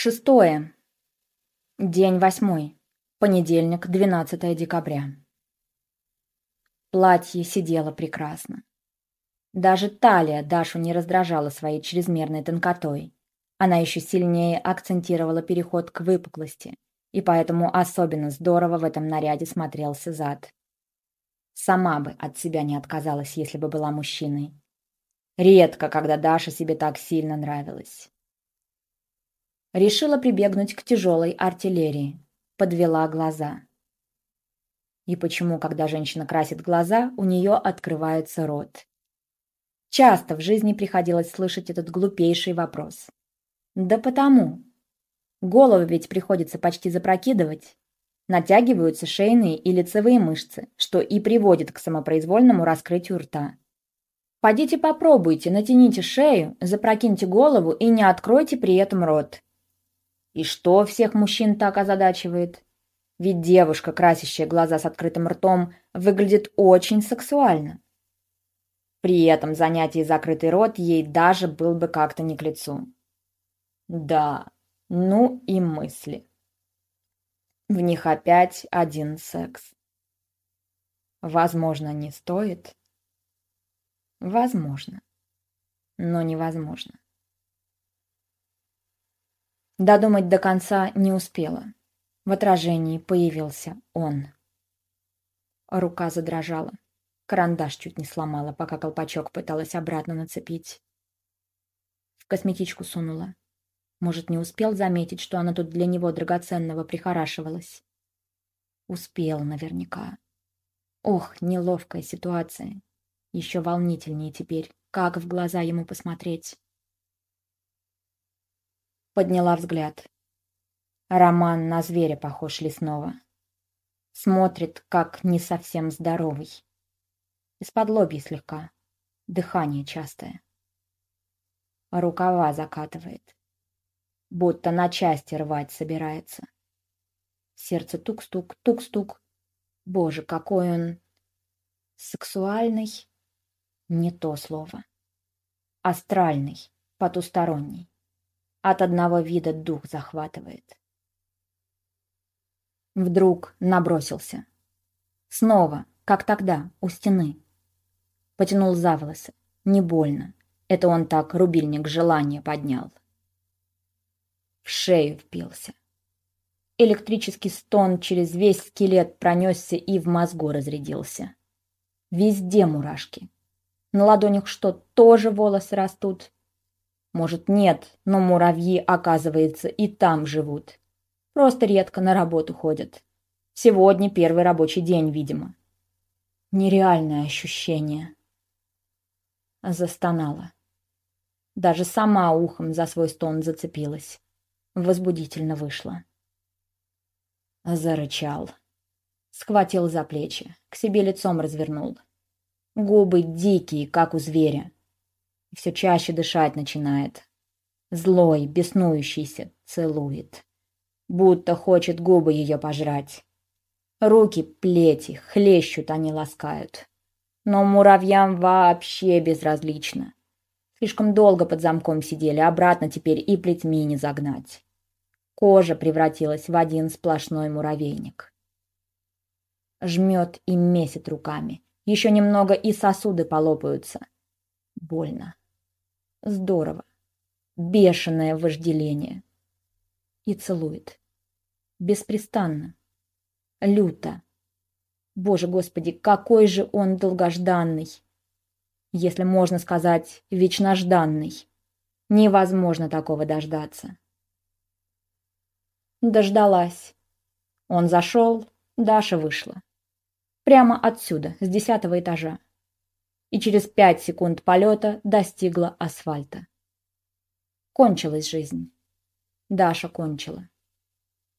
Шестое. День восьмой. Понедельник, 12 декабря. Платье сидело прекрасно. Даже талия Дашу не раздражала своей чрезмерной тонкотой. Она еще сильнее акцентировала переход к выпуклости, и поэтому особенно здорово в этом наряде смотрелся зад. Сама бы от себя не отказалась, если бы была мужчиной. Редко, когда Даша себе так сильно нравилась решила прибегнуть к тяжелой артиллерии. Подвела глаза. И почему, когда женщина красит глаза, у нее открывается рот? Часто в жизни приходилось слышать этот глупейший вопрос. Да потому. Голову ведь приходится почти запрокидывать. Натягиваются шейные и лицевые мышцы, что и приводит к самопроизвольному раскрытию рта. Пойдите попробуйте, натяните шею, запрокиньте голову и не откройте при этом рот. И что всех мужчин так озадачивает? Ведь девушка, красящая глаза с открытым ртом, выглядит очень сексуально. При этом занятии закрытый рот ей даже был бы как-то не к лицу. Да, ну и мысли. В них опять один секс. Возможно, не стоит. Возможно, но невозможно. Додумать до конца не успела. В отражении появился он. Рука задрожала. Карандаш чуть не сломала, пока колпачок пыталась обратно нацепить. В косметичку сунула. Может, не успел заметить, что она тут для него драгоценного прихорашивалась? Успел наверняка. Ох, неловкая ситуация. Еще волнительнее теперь. Как в глаза ему посмотреть? Подняла взгляд. Роман на зверя похож лесного. Смотрит, как не совсем здоровый. Из-под лобья слегка. Дыхание частое. Рукава закатывает. Будто на части рвать собирается. Сердце тук-стук, тук-стук. Боже, какой он сексуальный. Не то слово. Астральный, потусторонний. От одного вида дух захватывает. Вдруг набросился. Снова, как тогда, у стены. Потянул за волосы. Не больно. Это он так рубильник желания поднял. В шею впился. Электрический стон через весь скелет пронесся и в мозгу разрядился. Везде мурашки. На ладонях что, тоже волосы растут? Может, нет, но муравьи, оказывается, и там живут. Просто редко на работу ходят. Сегодня первый рабочий день, видимо. Нереальное ощущение. Застонала. Даже сама ухом за свой стон зацепилась. Возбудительно вышло. Зарычал. Схватил за плечи, к себе лицом развернул. Губы дикие, как у зверя все чаще дышать начинает. Злой, беснующийся, целует. Будто хочет губы ее пожрать. Руки плети, хлещут они ласкают. Но муравьям вообще безразлично. Слишком долго под замком сидели, обратно теперь и плетьми не загнать. Кожа превратилась в один сплошной муравейник. Жмет и месит руками. Еще немного и сосуды полопаются. Больно. Здорово. Бешеное вожделение. И целует. Беспрестанно. Люто. Боже Господи, какой же он долгожданный. Если можно сказать, вечножданный. Невозможно такого дождаться. Дождалась. Он зашел, Даша вышла. Прямо отсюда, с десятого этажа и через пять секунд полета достигла асфальта. Кончилась жизнь. Даша кончила.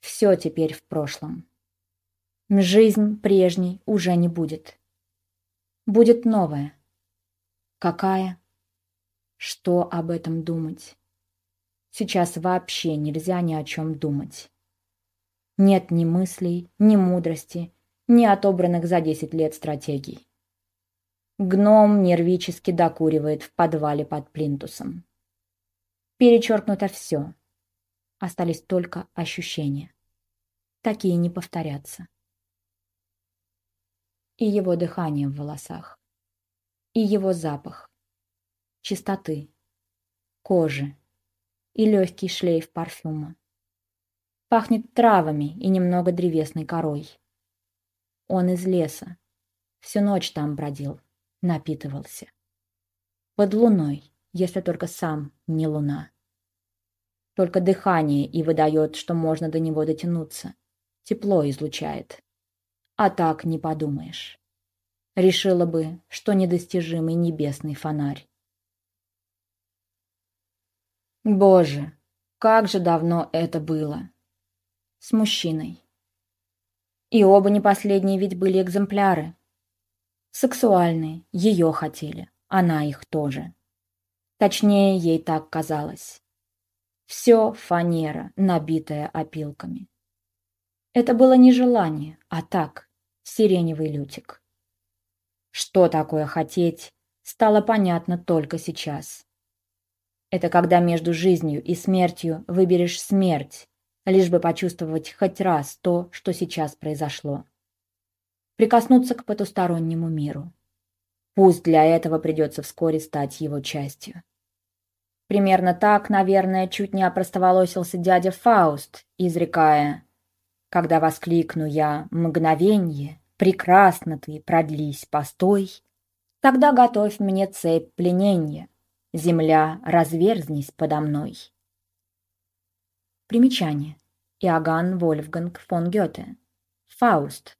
Все теперь в прошлом. Жизнь прежней уже не будет. Будет новая. Какая? Что об этом думать? Сейчас вообще нельзя ни о чем думать. Нет ни мыслей, ни мудрости, ни отобранных за десять лет стратегий. Гном нервически докуривает в подвале под плинтусом. Перечеркнуто все. Остались только ощущения. Такие не повторятся. И его дыхание в волосах. И его запах. Чистоты. Кожи. И легкий шлейф парфюма. Пахнет травами и немного древесной корой. Он из леса. Всю ночь там бродил, напитывался. Под луной, если только сам не луна. Только дыхание и выдает, что можно до него дотянуться. Тепло излучает. А так не подумаешь. Решила бы, что недостижимый небесный фонарь. Боже, как же давно это было. С мужчиной. И оба не последние ведь были экземпляры. Сексуальные, ее хотели, она их тоже. Точнее, ей так казалось. Все фанера, набитая опилками. Это было не желание, а так, сиреневый лютик. Что такое хотеть, стало понятно только сейчас. Это когда между жизнью и смертью выберешь смерть, лишь бы почувствовать хоть раз то, что сейчас произошло. Прикоснуться к потустороннему миру. Пусть для этого придется вскоре стать его частью. Примерно так, наверное, чуть не опростоволосился дядя Фауст, изрекая «Когда воскликну я мгновенье, прекрасно ты, продлись, постой, тогда готовь мне цепь плененья, земля, разверзнись подо мной». Примечание. Иоганн Вольфганг фон Гёте. Фауст.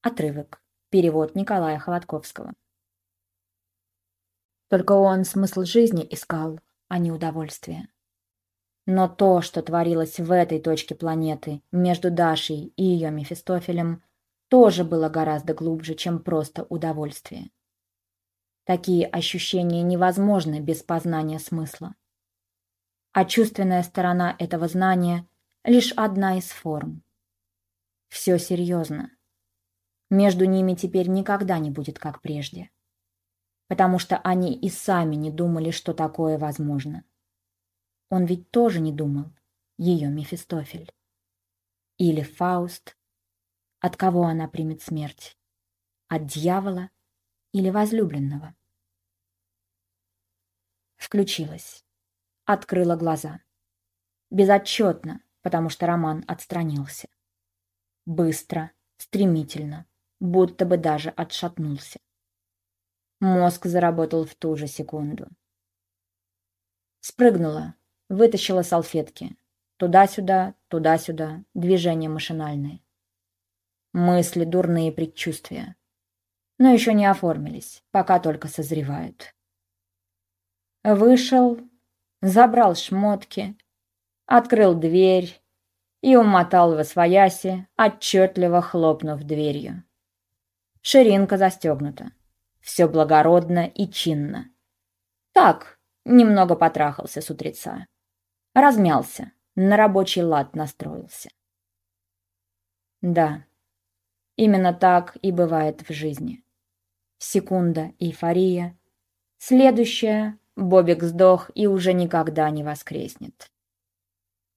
Отрывок. Перевод Николая Холодковского. Только он смысл жизни искал, а не удовольствие. Но то, что творилось в этой точке планеты между Дашей и ее Мефистофелем, тоже было гораздо глубже, чем просто удовольствие. Такие ощущения невозможны без познания смысла. А чувственная сторона этого знания — лишь одна из форм. Все серьезно. Между ними теперь никогда не будет как прежде потому что они и сами не думали, что такое возможно. Он ведь тоже не думал, ее Мефистофель. Или Фауст. От кого она примет смерть? От дьявола или возлюбленного? Включилась. Открыла глаза. Безотчетно, потому что Роман отстранился. Быстро, стремительно, будто бы даже отшатнулся. Мозг заработал в ту же секунду. Спрыгнула, вытащила салфетки. Туда-сюда, туда-сюда, движения машинальные. Мысли, дурные предчувствия. Но еще не оформились, пока только созревают. Вышел, забрал шмотки, открыл дверь и умотал во свояси, отчетливо хлопнув дверью. Ширинка застегнута. Все благородно и чинно. Так, немного потрахался с утреца. Размялся, на рабочий лад настроился. Да, именно так и бывает в жизни. Секунда — эйфория. Следующая — Бобик сдох и уже никогда не воскреснет.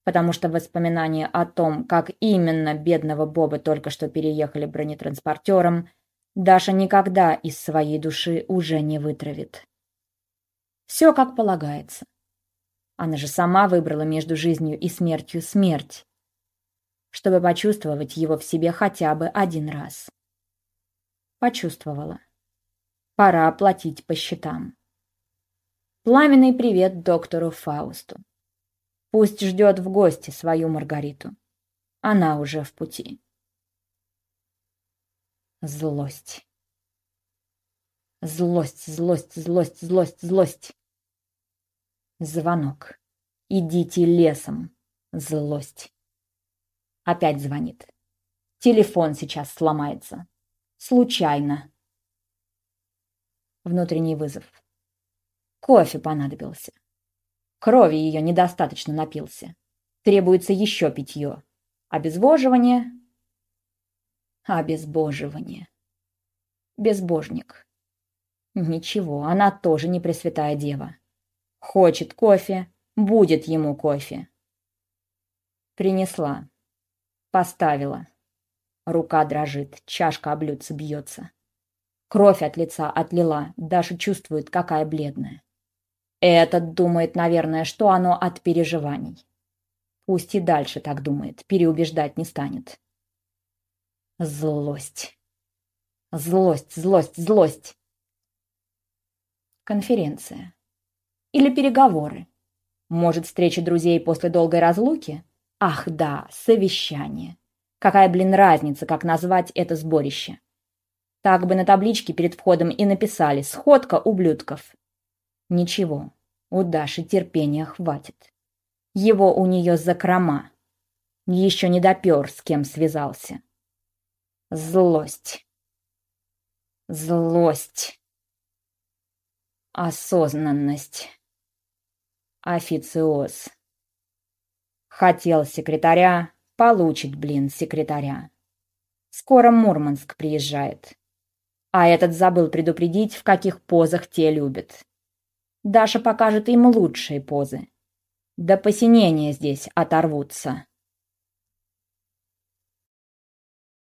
Потому что воспоминания о том, как именно бедного Боба только что переехали бронетранспортером — Даша никогда из своей души уже не вытравит. Все как полагается. Она же сама выбрала между жизнью и смертью смерть, чтобы почувствовать его в себе хотя бы один раз. Почувствовала. Пора оплатить по счетам. Пламенный привет доктору Фаусту. Пусть ждет в гости свою Маргариту. Она уже в пути. Злость. Злость, злость, злость, злость, злость. Звонок. Идите лесом. Злость. Опять звонит. Телефон сейчас сломается. Случайно. Внутренний вызов. Кофе понадобился. Крови ее недостаточно напился. Требуется еще питье. Обезвоживание Обезбоживание. Безбожник. Ничего, она тоже не Пресвятая Дева. Хочет кофе, будет ему кофе. Принесла. Поставила. Рука дрожит, чашка об блюдце бьется. Кровь от лица отлила, Даша чувствует, какая бледная. Этот думает, наверное, что оно от переживаний. Пусть и дальше так думает, переубеждать не станет. Злость. Злость, злость, злость. Конференция. Или переговоры. Может, встреча друзей после долгой разлуки? Ах, да, совещание. Какая, блин, разница, как назвать это сборище? Так бы на табличке перед входом и написали «Сходка ублюдков». Ничего, у Даши терпения хватит. Его у нее закрома. Еще не допер, с кем связался. Злость. Злость. Осознанность. Официоз. Хотел секретаря, получит, блин, секретаря. Скоро Мурманск приезжает. А этот забыл предупредить, в каких позах те любят. Даша покажет им лучшие позы. До посинения здесь оторвутся.